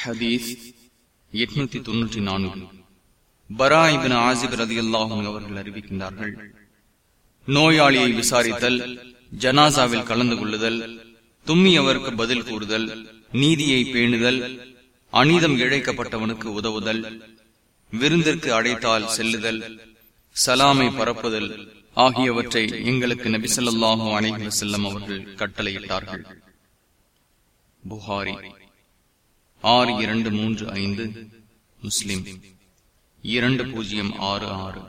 ஹதீஸ் எட்நூத்தி தொன்னூற்றி நான்கு. பராயிபின் ஆசிப் ரதி அல்லாஹும் அவர்கள் அறிவிக்கின்றார்கள். நோயாளியை விசாரித்தல் ஜனாசாவில் கலந்து கொள்ளுதல் தும்மியவருக்கு பதில் கூறுதல் நீதியை பேணுதல் அநீதம் இழைக்கப்பட்டவனுக்கு உதவுதல் விருந்திற்கு அடைத்தால் செல்லுதல் சலாமை பரப்புதல் ஆகியவற்றை எங்களுக்கு நபிசல்லாஹு அலைஹி செல்லம் அவர்கள் கட்டளையிட்டார்கள். புகாரி ஆறு இரண்டு மூன்று ஐந்து முஸ்லிம். இரண்டு பூஜ்ஜியம் ஆறு ஆறு.